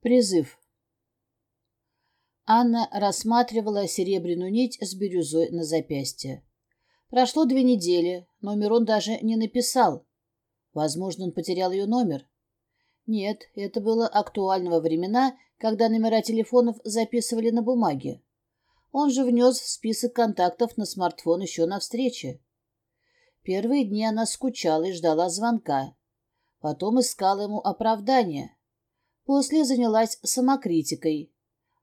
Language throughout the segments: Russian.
Призыв. Анна рассматривала серебряную нить с бирюзой на запястье. Прошло две недели, но Мирон даже не написал. Возможно, он потерял ее номер. Нет, это было актуально во времена, когда номера телефонов записывали на бумаге. Он же внес в список контактов на смартфон еще на встрече. Первые дни она скучала и ждала звонка. Потом искала ему оправдания. После занялась самокритикой.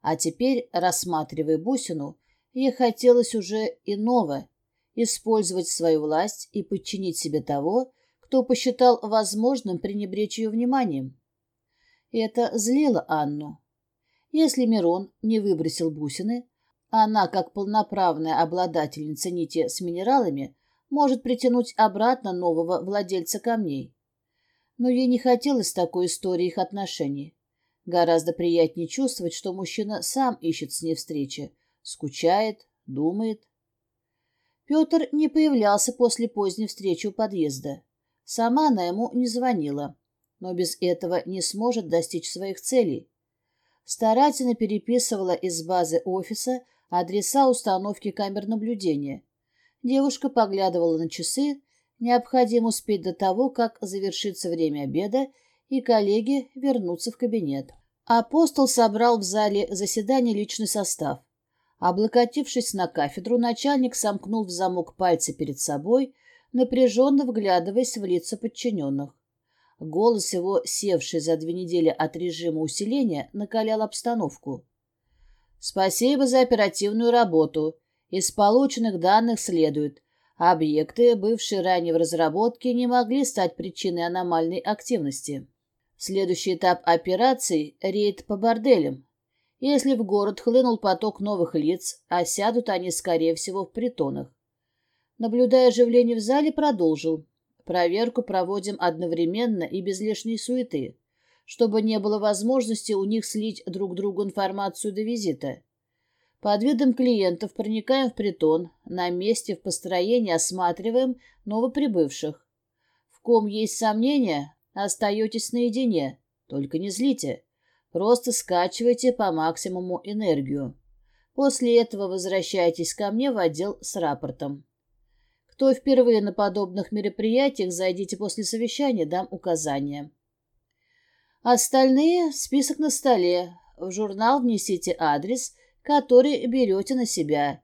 А теперь, рассматривая бусину, ей хотелось уже иного — использовать свою власть и подчинить себе того, кто посчитал возможным пренебречь ее вниманием. Это злило Анну. Если Мирон не выбросил бусины, она, как полноправная обладательница нити с минералами, может притянуть обратно нового владельца камней. Но ей не хотелось такой истории их отношений. Гораздо приятнее чувствовать, что мужчина сам ищет с ней встречи, скучает, думает. Петр не появлялся после поздней встречи у подъезда. Сама она ему не звонила, но без этого не сможет достичь своих целей. Старательно переписывала из базы офиса адреса установки камер наблюдения. Девушка поглядывала на часы, необходимо успеть до того, как завершится время обеда, и коллеги вернутся в кабинет. Апостол собрал в зале заседания личный состав. Облокотившись на кафедру, начальник сомкнул в замок пальцы перед собой, напряженно вглядываясь в лица подчиненных. Голос его, севший за две недели от режима усиления, накалял обстановку. «Спасибо за оперативную работу. Из полученных данных следует. Объекты, бывшие ранее в разработке, не могли стать причиной аномальной активности. Следующий этап операции — рейд по борделям. Если в город хлынул поток новых лиц, осядут они, скорее всего, в притонах. Наблюдая оживление в зале, продолжил. Проверку проводим одновременно и без лишней суеты, чтобы не было возможности у них слить друг другу информацию до визита. Под видом клиентов проникаем в притон, на месте в построении осматриваем новоприбывших. В ком есть сомнения, Остаетесь наедине, только не злите. Просто скачивайте по максимуму энергию. После этого возвращайтесь ко мне в отдел с рапортом. Кто впервые на подобных мероприятиях, зайдите после совещания, дам указания. Остальные — список на столе. В журнал внесите адрес, который берете на себя.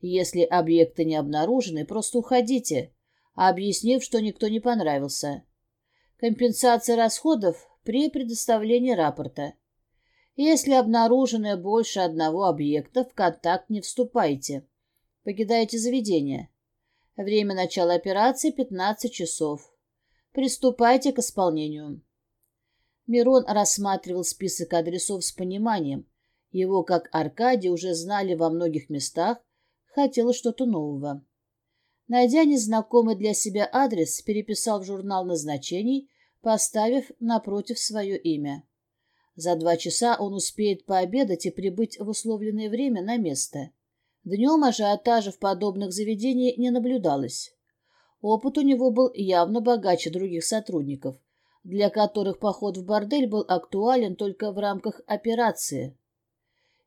Если объекты не обнаружены, просто уходите, объяснив, что никто не понравился. Компенсация расходов при предоставлении рапорта. Если обнаружено больше одного объекта, в контакт не вступайте. Покидайте заведение. Время начала операции 15 часов. Приступайте к исполнению. Мирон рассматривал список адресов с пониманием. Его, как Аркадий, уже знали во многих местах, хотелось что-то нового. Найдя незнакомый для себя адрес, переписал в журнал назначений поставив напротив свое имя. За два часа он успеет пообедать и прибыть в условленное время на место. Днем ажиотажа в подобных заведениях не наблюдалось. Опыт у него был явно богаче других сотрудников, для которых поход в бордель был актуален только в рамках операции.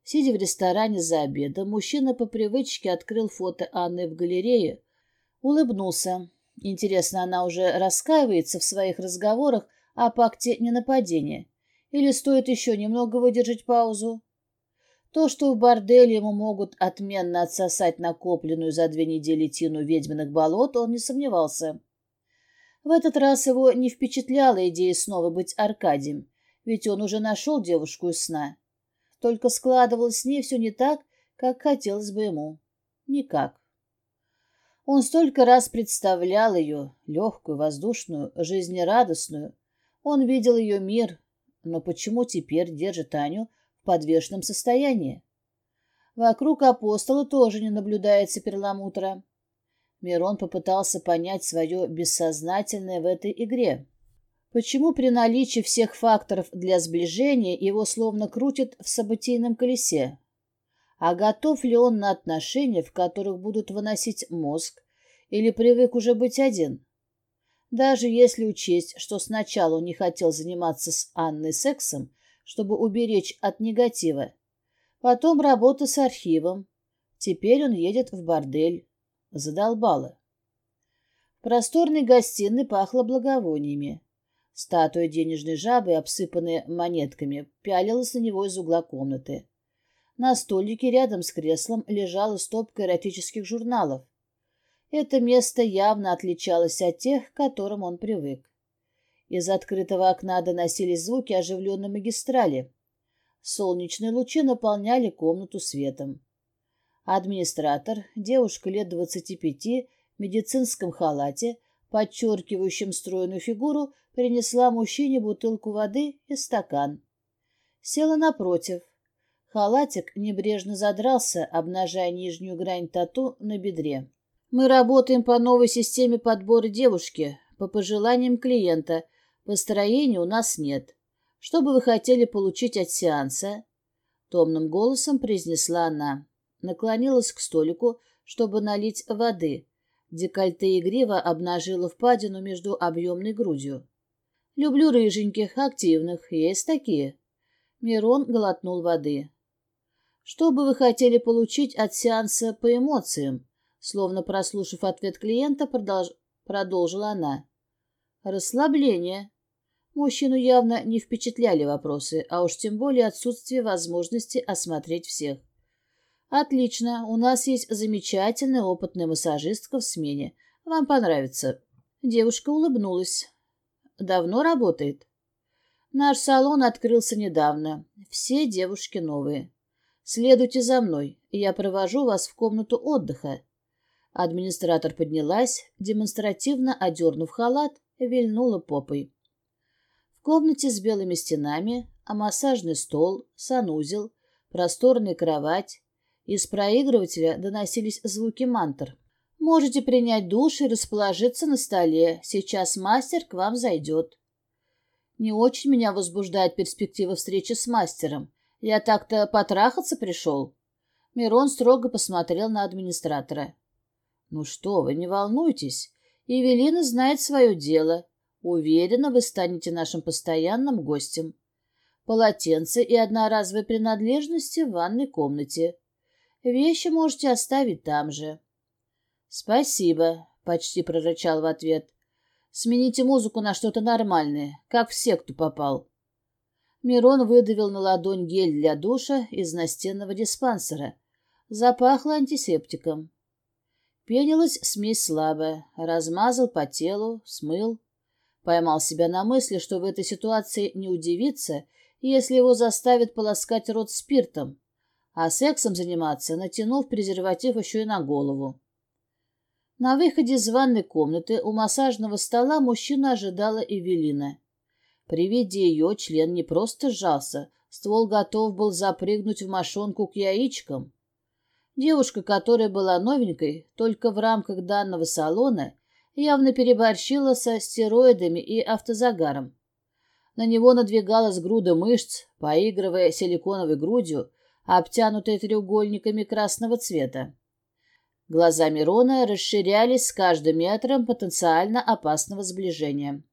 Сидя в ресторане за обедом, мужчина по привычке открыл фото Анны в галерее, улыбнулся, Интересно, она уже раскаивается в своих разговорах о пакте ненападения? Или стоит еще немного выдержать паузу? То, что в борделе ему могут отменно отсосать накопленную за две недели тину ведьминых болот, он не сомневался. В этот раз его не впечатляла идея снова быть Аркадием, ведь он уже нашел девушку из сна. Только складывалось с ней все не так, как хотелось бы ему. Никак. Он столько раз представлял ее, легкую, воздушную, жизнерадостную. Он видел ее мир, но почему теперь держит Аню в подвешенном состоянии? Вокруг апостола тоже не наблюдается перламутра. Мирон попытался понять свое бессознательное в этой игре. Почему при наличии всех факторов для сближения его словно крутят в событийном колесе? А готов ли он на отношения, в которых будут выносить мозг, или привык уже быть один? Даже если учесть, что сначала он не хотел заниматься с Анной сексом, чтобы уберечь от негатива. Потом работа с архивом. Теперь он едет в бордель. Задолбало. В просторной гостиной пахло благовониями. Статуя денежной жабы, обсыпанная монетками, пялилась на него из угла комнаты. На столике рядом с креслом лежала стопка эротических журналов. Это место явно отличалось от тех, к которым он привык. Из открытого окна доносились звуки оживленной магистрали. Солнечные лучи наполняли комнату светом. Администратор, девушка лет двадцати пяти, в медицинском халате, подчеркивающем стройную фигуру, принесла мужчине бутылку воды и стакан. Села напротив. Халатик небрежно задрался, обнажая нижнюю грань тату на бедре. «Мы работаем по новой системе подбора девушки, по пожеланиям клиента. Построения у нас нет. Что бы вы хотели получить от сеанса?» Томным голосом произнесла она. Наклонилась к столику, чтобы налить воды. Декольте игриво обнажила впадину между объемной грудью. «Люблю рыженьких, активных. Есть такие?» Мирон глотнул воды. «Что бы вы хотели получить от сеанса по эмоциям?» Словно прослушав ответ клиента, продолж... продолжила она. «Расслабление. Мужчину явно не впечатляли вопросы, а уж тем более отсутствие возможности осмотреть всех. «Отлично, у нас есть замечательная опытная массажистка в смене. Вам понравится». Девушка улыбнулась. «Давно работает?» «Наш салон открылся недавно. Все девушки новые. Следуйте за мной, я провожу вас в комнату отдыха». Администратор поднялась, демонстративно одернув халат, вильнула попой комнате с белыми стенами, а массажный стол, санузел, просторная кровать. Из проигрывателя доносились звуки мантр. «Можете принять душ и расположиться на столе. Сейчас мастер к вам зайдет». Не очень меня возбуждает перспектива встречи с мастером. Я так-то потрахаться пришел. Мирон строго посмотрел на администратора. «Ну что вы, не волнуйтесь. Евелина знает свое дело. Уверена, вы станете нашим постоянным гостем. Полотенце и одноразовые принадлежности в ванной комнате. Вещи можете оставить там же. Спасибо, почти прорычал в ответ. Смените музыку на что-то нормальное, как в секту попал. Мирон выдавил на ладонь гель для душа из настенного диспансера. Запахло антисептиком. Пенилась смесь слабая, размазал по телу, смыл. Поймал себя на мысли, что в этой ситуации не удивится, если его заставят полоскать рот спиртом, а сексом заниматься, натянув презерватив еще и на голову. На выходе из ванной комнаты у массажного стола мужчина ожидала Эвелина. При виде ее член не просто сжался, ствол готов был запрыгнуть в мошонку к яичкам. Девушка, которая была новенькой, только в рамках данного салона — явно переборщила со стероидами и автозагаром. На него надвигалась груда мышц, поигрывая силиконовой грудью, обтянутой треугольниками красного цвета. Глаза Мирона расширялись с каждым метром потенциально опасного сближения.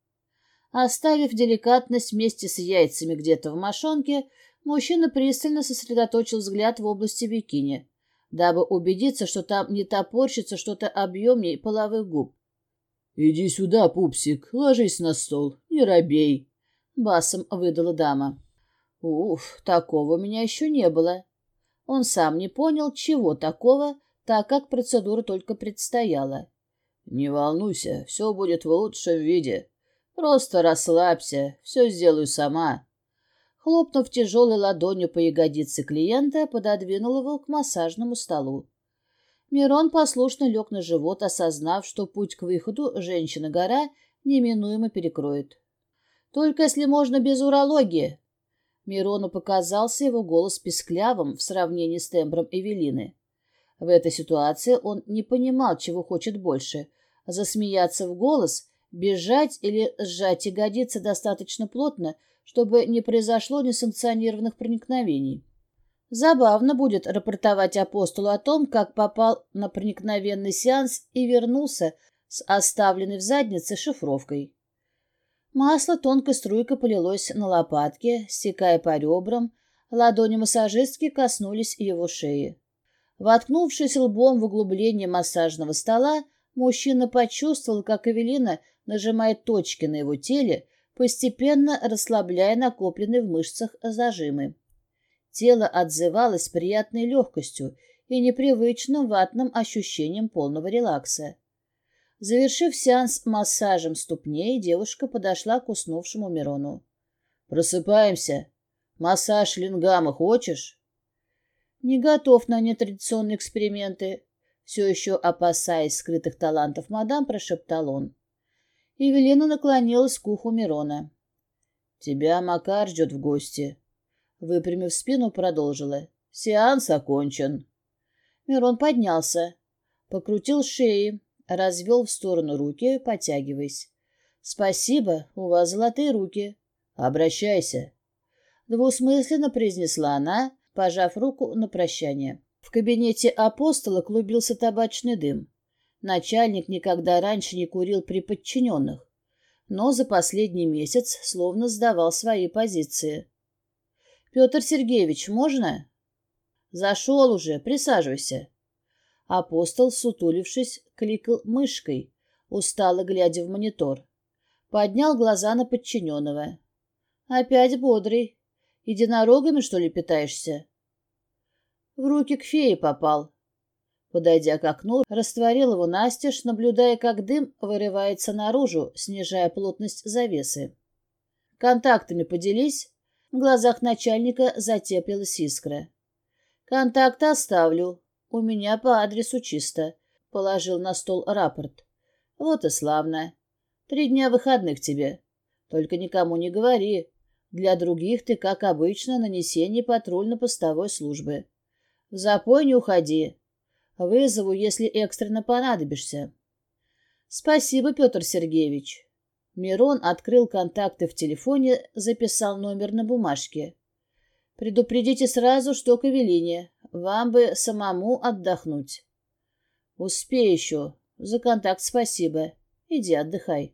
Оставив деликатность вместе с яйцами где-то в мошонке, мужчина пристально сосредоточил взгляд в области бикини, дабы убедиться, что там не топорщится что-то объемнее половых губ. «Иди сюда, пупсик, ложись на стол, не робей», — басом выдала дама. «Уф, такого у меня еще не было». Он сам не понял, чего такого, так как процедура только предстояла. «Не волнуйся, все будет в лучшем виде. Просто расслабься, все сделаю сама». Хлопнув тяжелой ладонью по ягодице клиента, пододвинул его к массажному столу. Мирон послушно лег на живот, осознав, что путь к выходу женщина-гора неминуемо перекроет. «Только если можно без урологии!» Мирону показался его голос песклявым в сравнении с тембром Эвелины. В этой ситуации он не понимал, чего хочет больше — засмеяться в голос, бежать или сжать ягодицы достаточно плотно, чтобы не произошло несанкционированных проникновений. Забавно будет рапортовать апостолу о том, как попал на проникновенный сеанс и вернулся с оставленной в заднице шифровкой. Масло тонкой струйкой полилось на лопатки, стекая по ребрам, ладони массажистки коснулись его шеи. Воткнувшись лбом в углубление массажного стола, мужчина почувствовал, как Эвелина нажимает точки на его теле, постепенно расслабляя накопленные в мышцах зажимы. Тело отзывалось приятной легкостью и непривычным ватным ощущением полного релакса. Завершив сеанс массажем ступней, девушка подошла к уснувшему Мирону. «Просыпаемся. Массаж лингама хочешь?» «Не готов на нетрадиционные эксперименты», — все еще опасаясь скрытых талантов мадам, прошептал он. Евелина наклонилась к уху Мирона. «Тебя Макар ждет в гости», — выпрямив спину, продолжила. «Сеанс окончен». Мирон поднялся, покрутил шеи, развел в сторону руки, потягиваясь. «Спасибо, у вас золотые руки. Обращайся». Двусмысленно произнесла она, пожав руку на прощание. В кабинете апостола клубился табачный дым. Начальник никогда раньше не курил при подчиненных, но за последний месяц словно сдавал свои позиции. «Петр Сергеевич, можно?» «Зашел уже, присаживайся». Апостол, сутулившись, кликал мышкой, устало глядя в монитор. Поднял глаза на подчиненного. «Опять бодрый. Единорогами, что ли, питаешься?» В руки к фее попал. Подойдя к окну, растворил его настежь, наблюдая, как дым вырывается наружу, снижая плотность завесы. «Контактами поделись?» В глазах начальника затеплилась искра. «Контакты оставлю. «У меня по адресу чисто», — положил на стол рапорт. «Вот и славно. Три дня выходных тебе. Только никому не говори. Для других ты, как обычно, нанесение патрульно-постовой службы. В запой не уходи. Вызову, если экстренно понадобишься». «Спасибо, Петр Сергеевич». Мирон открыл контакты в телефоне, записал номер на бумажке. «Предупредите сразу, что к Эвелине. Вам бы самому отдохнуть. Успей еще. За контакт спасибо. Иди отдыхай.